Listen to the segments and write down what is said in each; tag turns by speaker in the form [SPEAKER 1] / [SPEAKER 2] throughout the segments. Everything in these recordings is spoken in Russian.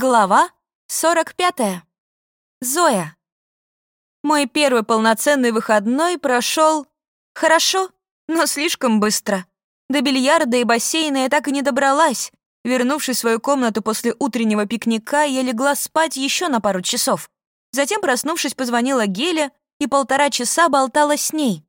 [SPEAKER 1] Глава 45. Зоя. Мой первый полноценный выходной прошел хорошо, но слишком быстро. До бильярда и бассейна я так и не добралась. Вернувшись в свою комнату после утреннего пикника, я легла спать еще на пару часов. Затем, проснувшись, позвонила Геле и полтора часа болтала с ней.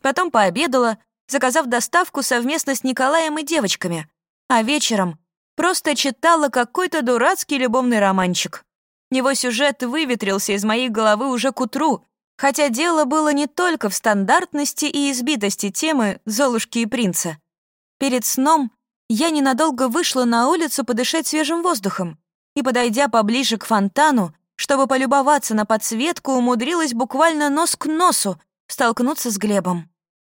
[SPEAKER 1] Потом пообедала, заказав доставку совместно с Николаем и девочками. А вечером Просто читала какой-то дурацкий любовный романчик. Его сюжет выветрился из моей головы уже к утру, хотя дело было не только в стандартности и избитости темы «Золушки и принца». Перед сном я ненадолго вышла на улицу подышать свежим воздухом и, подойдя поближе к фонтану, чтобы полюбоваться на подсветку, умудрилась буквально нос к носу столкнуться с Глебом.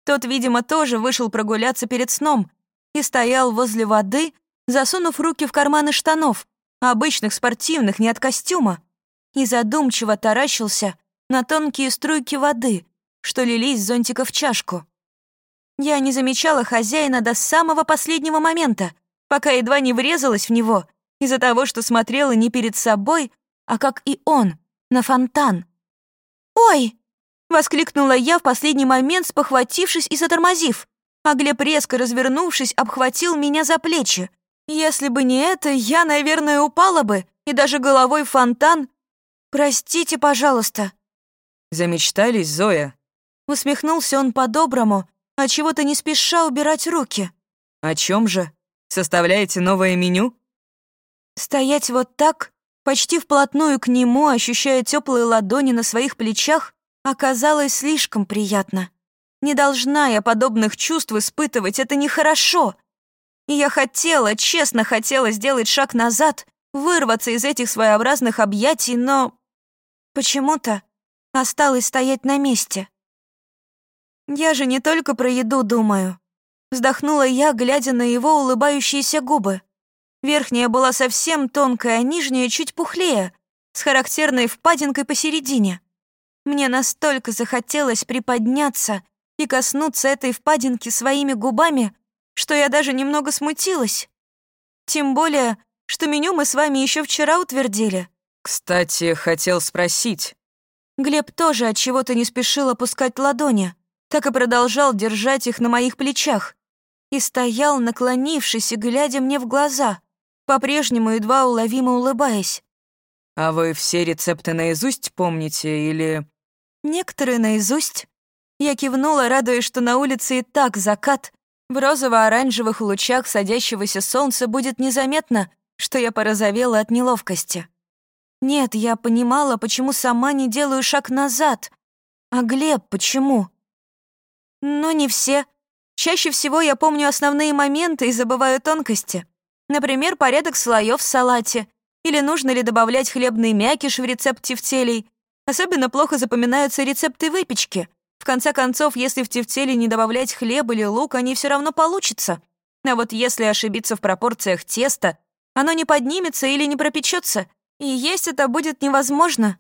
[SPEAKER 1] Тот, видимо, тоже вышел прогуляться перед сном и стоял возле воды, засунув руки в карманы штанов, обычных спортивных, не от костюма, и задумчиво таращился на тонкие струйки воды, что лились с зонтика в чашку. Я не замечала хозяина до самого последнего момента, пока едва не врезалась в него из-за того, что смотрела не перед собой, а как и он, на фонтан. «Ой!» — воскликнула я в последний момент, спохватившись и затормозив, а Глеб, резко развернувшись, обхватил меня за плечи. Если бы не это, я, наверное, упала бы, и даже головой фонтан. Простите, пожалуйста.
[SPEAKER 2] Замечтались, Зоя?
[SPEAKER 1] Усмехнулся он по-доброму, а чего-то не спеша убирать руки.
[SPEAKER 2] О чем же? Составляете новое меню?
[SPEAKER 1] Стоять вот так, почти вплотную к нему, ощущая теплые ладони на своих плечах, оказалось слишком приятно. Не должна я подобных чувств испытывать, это нехорошо. И я хотела, честно хотела сделать шаг назад, вырваться из этих своеобразных объятий, но почему-то осталась стоять на месте. Я же не только про еду думаю. Вздохнула я, глядя на его улыбающиеся губы. Верхняя была совсем тонкая, а нижняя чуть пухлее, с характерной впадинкой посередине. Мне настолько захотелось приподняться и коснуться этой впадинки своими губами, что я даже немного смутилась. Тем более, что меню мы с вами еще вчера утвердили.
[SPEAKER 2] Кстати, хотел спросить.
[SPEAKER 1] Глеб тоже от чего-то не спешил опускать ладони, так и продолжал держать их на моих плечах. И стоял, наклонившись и глядя мне в глаза, по-прежнему едва уловимо улыбаясь.
[SPEAKER 2] «А вы все рецепты наизусть помните или...»
[SPEAKER 1] «Некоторые наизусть». Я кивнула, радуясь, что на улице и так закат, в розово-оранжевых лучах садящегося солнца будет незаметно, что я порозовела от неловкости. Нет, я понимала, почему сама не делаю шаг назад. А Глеб почему? Но не все. Чаще всего я помню основные моменты и забываю тонкости. Например, порядок слоев в салате. Или нужно ли добавлять хлебный мякиш в рецепт тефтелей. Особенно плохо запоминаются рецепты выпечки. Конце концов, если в тефтели не добавлять хлеб или лук, они все равно получатся. А вот если ошибиться в пропорциях теста, оно не поднимется или не пропечется, и есть это будет невозможно.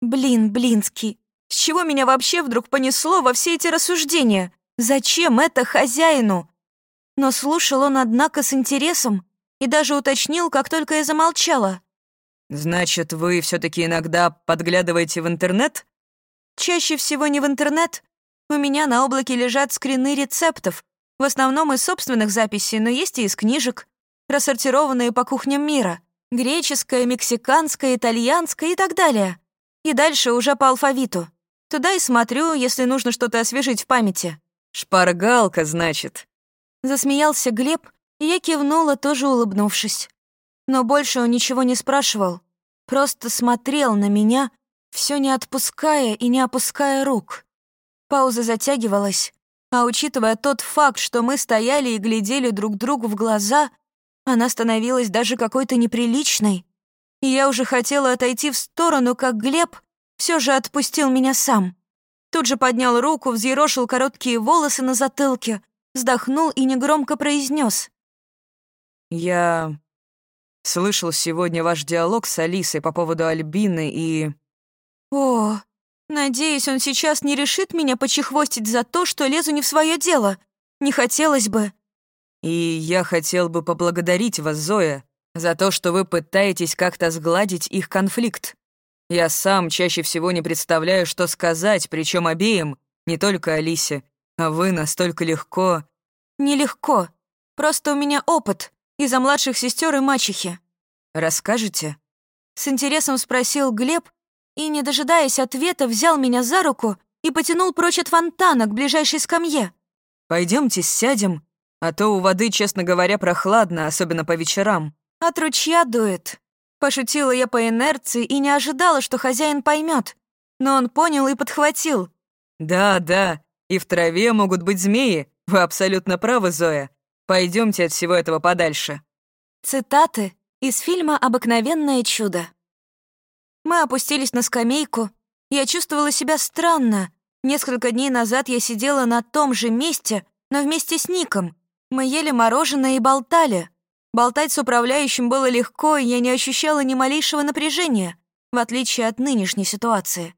[SPEAKER 1] Блин, Блинский, с чего меня вообще вдруг понесло во все эти рассуждения? Зачем это хозяину? Но слушал он, однако, с интересом и даже уточнил, как только я замолчала.
[SPEAKER 2] «Значит, вы все таки иногда подглядываете в интернет?»
[SPEAKER 1] Чаще всего не в интернет. У меня на облаке лежат скрины рецептов, в основном из собственных записей, но есть и из книжек, рассортированные по кухням мира. Греческая, мексиканская, итальянская и так далее. И дальше уже по алфавиту. Туда и смотрю, если нужно что-то освежить в памяти.
[SPEAKER 2] «Шпаргалка, значит?»
[SPEAKER 1] Засмеялся Глеб, и я кивнула, тоже улыбнувшись. Но больше он ничего не спрашивал, просто смотрел на меня, все не отпуская и не опуская рук. Пауза затягивалась, а учитывая тот факт, что мы стояли и глядели друг другу в глаза, она становилась даже какой-то неприличной. И я уже хотела отойти в сторону, как Глеб все же отпустил меня сам. Тут же поднял руку, взъерошил короткие волосы на затылке, вздохнул и негромко произнес:
[SPEAKER 2] «Я слышал сегодня ваш диалог с Алисой по поводу Альбины и...»
[SPEAKER 1] О, надеюсь, он сейчас не решит меня почехвостить за то, что лезу не в свое дело. Не хотелось бы.
[SPEAKER 2] И я хотел бы поблагодарить вас, Зоя, За то, что вы пытаетесь как-то сгладить их конфликт. Я сам чаще всего не представляю, что сказать, причем обеим, не только Алисе, а вы настолько легко...»
[SPEAKER 1] «Нелегко. Просто у меня опыт из-за младших сестер и мачехи».
[SPEAKER 2] «Расскажете?»
[SPEAKER 1] С интересом спросил Глеб и, не дожидаясь ответа, взял меня за руку и потянул прочь от фонтана к ближайшей скамье.
[SPEAKER 2] Пойдемте сядем, а то у воды, честно говоря, прохладно, особенно по вечерам».
[SPEAKER 1] «От ручья дует». Пошутила я по инерции и не ожидала, что хозяин поймет. Но он понял и подхватил.
[SPEAKER 2] «Да, да, и в траве могут быть змеи. Вы абсолютно правы, Зоя. Пойдемте от всего этого подальше».
[SPEAKER 1] Цитаты из фильма «Обыкновенное чудо». Мы опустились на скамейку. Я чувствовала себя странно. Несколько дней назад я сидела на том же месте, но вместе с Ником. Мы ели мороженое и болтали. Болтать с управляющим было легко, и я не ощущала ни малейшего напряжения, в отличие от нынешней ситуации.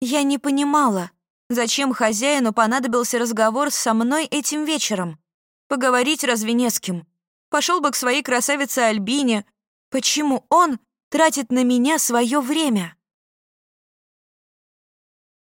[SPEAKER 1] Я не понимала, зачем хозяину понадобился разговор со мной этим вечером. Поговорить разве не с кем? Пошел бы к своей красавице Альбине. Почему он тратит на меня свое время?